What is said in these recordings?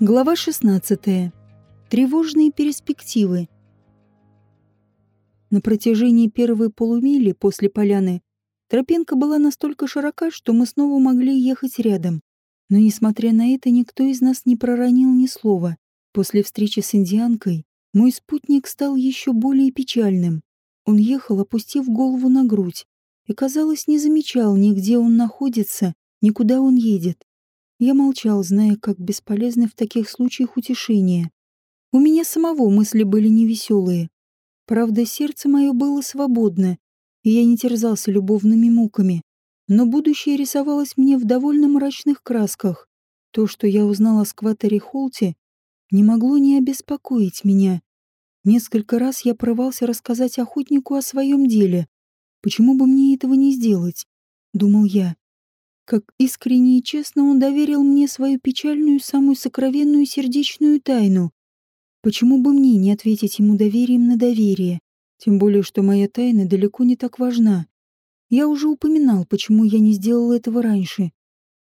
Глава 16. Тревожные перспективы. На протяжении первой полумили после поляны тропинка была настолько широка, что мы снова могли ехать рядом. Но, несмотря на это, никто из нас не проронил ни слова. После встречи с индианкой мой спутник стал еще более печальным. Он ехал, опустив голову на грудь, и, казалось, не замечал ни где он находится, ни куда он едет. Я молчал, зная, как бесполезны в таких случаях утешения. У меня самого мысли были невеселые. Правда, сердце мое было свободно, и я не терзался любовными муками. Но будущее рисовалось мне в довольно мрачных красках. То, что я узнал о скваторе Холте, не могло не обеспокоить меня. Несколько раз я порывался рассказать охотнику о своем деле. Почему бы мне этого не сделать? Думал я. Как искренне и честно он доверил мне свою печальную, самую сокровенную сердечную тайну. Почему бы мне не ответить ему доверием на доверие? Тем более, что моя тайна далеко не так важна. Я уже упоминал, почему я не сделал этого раньше.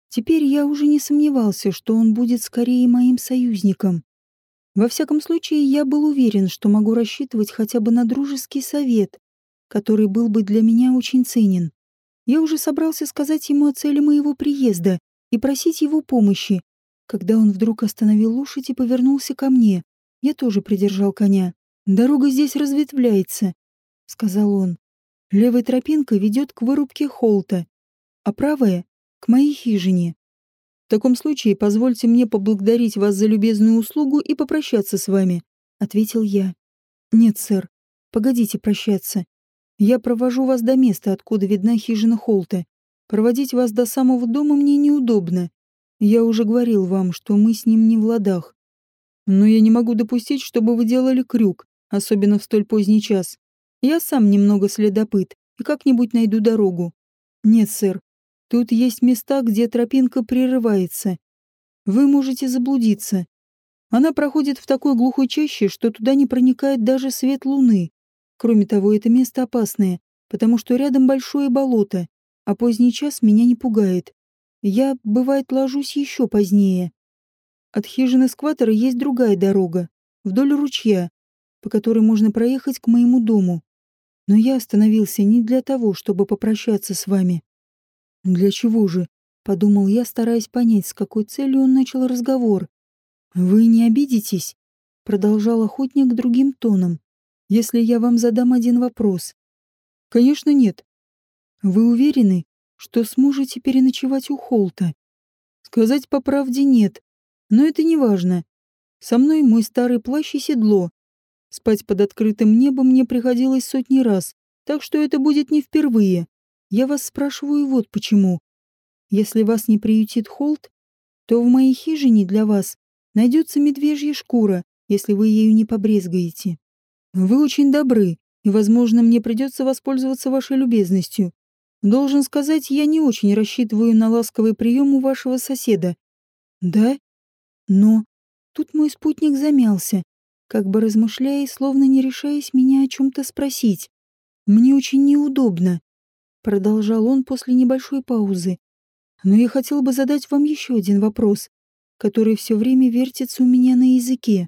Теперь я уже не сомневался, что он будет скорее моим союзником. Во всяком случае, я был уверен, что могу рассчитывать хотя бы на дружеский совет, который был бы для меня очень ценен. Я уже собрался сказать ему о цели моего приезда и просить его помощи, когда он вдруг остановил лошадь и повернулся ко мне. Я тоже придержал коня. «Дорога здесь разветвляется», — сказал он. «Левая тропинка ведет к вырубке холта, а правая — к моей хижине. В таком случае позвольте мне поблагодарить вас за любезную услугу и попрощаться с вами», — ответил я. «Нет, сэр, погодите прощаться. Я провожу вас до места, откуда видна хижина Холта. Проводить вас до самого дома мне неудобно. Я уже говорил вам, что мы с ним не в ладах. Но я не могу допустить, чтобы вы делали крюк, особенно в столь поздний час. Я сам немного следопыт и как-нибудь найду дорогу. Нет, сэр. Тут есть места, где тропинка прерывается. Вы можете заблудиться. Она проходит в такой глухой чаще, что туда не проникает даже свет луны. Кроме того, это место опасное, потому что рядом большое болото, а поздний час меня не пугает. Я, бывает, ложусь еще позднее. От хижины скватера есть другая дорога, вдоль ручья, по которой можно проехать к моему дому. Но я остановился не для того, чтобы попрощаться с вами. Для чего же? Подумал я, стараясь понять, с какой целью он начал разговор. «Вы не обидитесь?» Продолжал охотник другим тоном если я вам задам один вопрос? Конечно, нет. Вы уверены, что сможете переночевать у Холта? Сказать по правде нет, но это не важно. Со мной мой старый плащ и седло. Спать под открытым небом мне приходилось сотни раз, так что это будет не впервые. Я вас спрашиваю вот почему. Если вас не приютит Холт, то в моей хижине для вас найдется медвежья шкура, если вы ею не побрезгаете. Вы очень добры, и, возможно, мне придется воспользоваться вашей любезностью. Должен сказать, я не очень рассчитываю на ласковый прием у вашего соседа. Да? Но... Тут мой спутник замялся, как бы размышляя, словно не решаясь меня о чем-то спросить. Мне очень неудобно. Продолжал он после небольшой паузы. Но я хотел бы задать вам еще один вопрос, который все время вертится у меня на языке.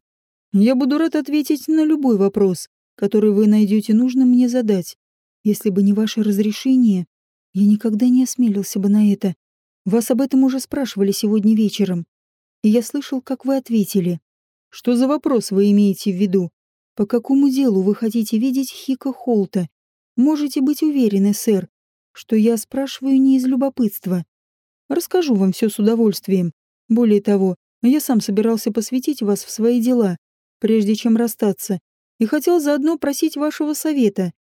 Я буду рад ответить на любой вопрос, который вы найдете нужным мне задать. Если бы не ваше разрешение, я никогда не осмелился бы на это. Вас об этом уже спрашивали сегодня вечером. И я слышал, как вы ответили. Что за вопрос вы имеете в виду? По какому делу вы хотите видеть Хика Холта? Можете быть уверены, сэр, что я спрашиваю не из любопытства. Расскажу вам все с удовольствием. Более того, я сам собирался посвятить вас в свои дела, прежде чем расстаться, и хотел заодно просить вашего совета.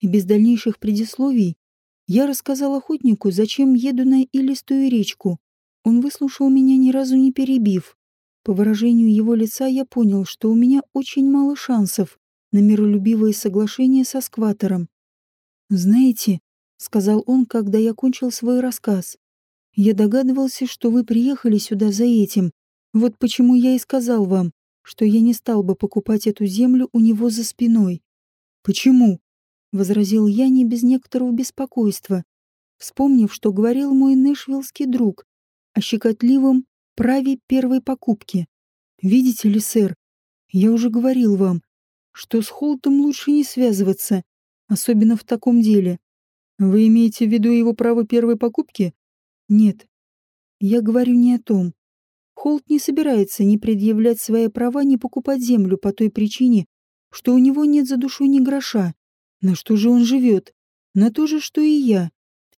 И без дальнейших предисловий я рассказал охотнику, зачем еду на илистую речку. Он выслушал меня ни разу не перебив. По выражению его лица я понял, что у меня очень мало шансов на миролюбивое соглашение со скватором. «Знаете», — сказал он, когда я кончил свой рассказ, «я догадывался, что вы приехали сюда за этим. Вот почему я и сказал вам, что я не стал бы покупать эту землю у него за спиной. «Почему?» — возразил я не без некоторого беспокойства, вспомнив, что говорил мой нэшвиллский друг о щекотливом праве первой покупки. Видите ли, сэр, я уже говорил вам, что с Холтом лучше не связываться, особенно в таком деле. Вы имеете в виду его право первой покупки? Нет. Я говорю не о том. Холт не собирается ни предъявлять свои права, ни покупать землю по той причине, что у него нет за душой ни гроша. На что же он живет? На то же, что и я.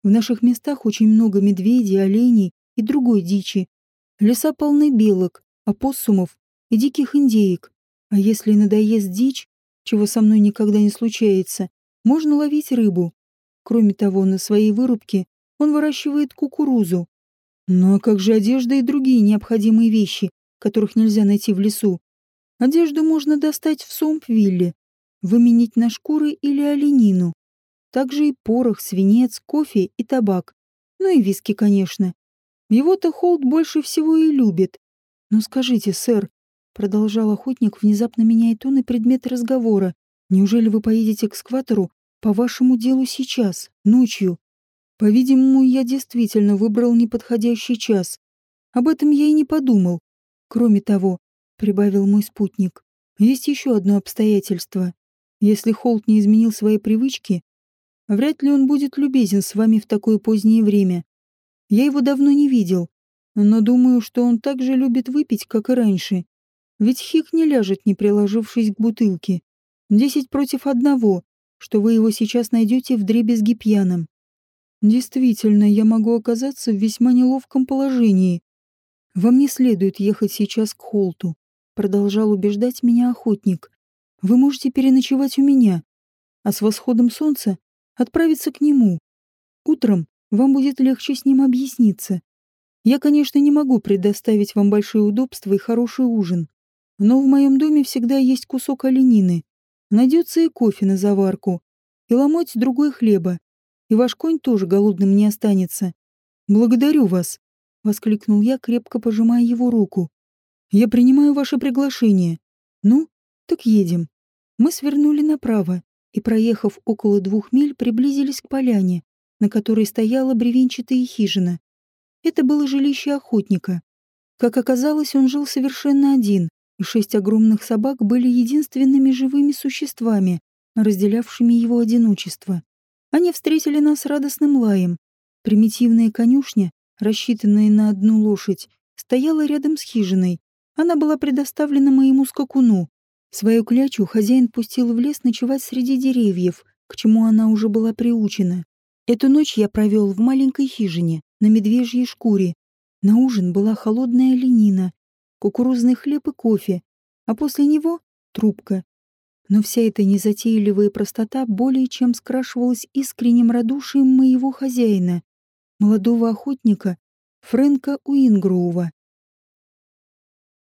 В наших местах очень много медведей, оленей и другой дичи. Леса полны белок, опоссумов и диких индеек. А если надоест дичь, чего со мной никогда не случается, можно ловить рыбу. Кроме того, на своей вырубке он выращивает кукурузу. Ну а как же одежда и другие необходимые вещи, которых нельзя найти в лесу? Одежду можно достать в Сомпвилле, выменить на шкуры или оленину. Также и порох, свинец, кофе и табак. Ну и виски, конечно. Его-то Холд больше всего и любит. Но скажите, сэр, продолжал охотник, внезапно меняя тон и предмет разговора, неужели вы поедете к скватору по вашему делу сейчас, ночью? По-видимому, я действительно выбрал неподходящий час. Об этом я и не подумал. Кроме того, прибавил мой спутник, есть еще одно обстоятельство. Если Холт не изменил свои привычки, вряд ли он будет любезен с вами в такое позднее время. Я его давно не видел, но думаю, что он так же любит выпить, как и раньше. Ведь Хик не ляжет, не приложившись к бутылке. Десять против одного, что вы его сейчас найдете в дребезги пьяным. Действительно, я могу оказаться в весьма неловком положении. Вам не следует ехать сейчас к Холту, продолжал убеждать меня охотник. Вы можете переночевать у меня, а с восходом солнца отправиться к нему. Утром вам будет легче с ним объясниться. Я, конечно, не могу предоставить вам большие удобства и хороший ужин, но в моем доме всегда есть кусок оленины. Найдется и кофе на заварку, и ломоть другой хлеба, и ваш конь тоже голодным не останется. Благодарю вас, — воскликнул я, крепко пожимая его руку. Я принимаю ваше приглашение. Ну, так едем. Мы свернули направо и, проехав около двух миль, приблизились к поляне, на которой стояла бревенчатая хижина. Это было жилище охотника. Как оказалось, он жил совершенно один, и шесть огромных собак были единственными живыми существами, разделявшими его одиночество. Они встретили нас радостным лаем. Примитивная конюшня, рассчитанная на одну лошадь, стояла рядом с хижиной. Она была предоставлена моему скакуну. Свою клячу хозяин пустил в лес ночевать среди деревьев, к чему она уже была приучена. Эту ночь я провел в маленькой хижине, на медвежьей шкуре. На ужин была холодная ленина, кукурузный хлеб и кофе, а после него — трубка. Но вся эта незатейливая простота более чем скрашивалась искренним радушием моего хозяина, молодого охотника Фрэнка Уингроува.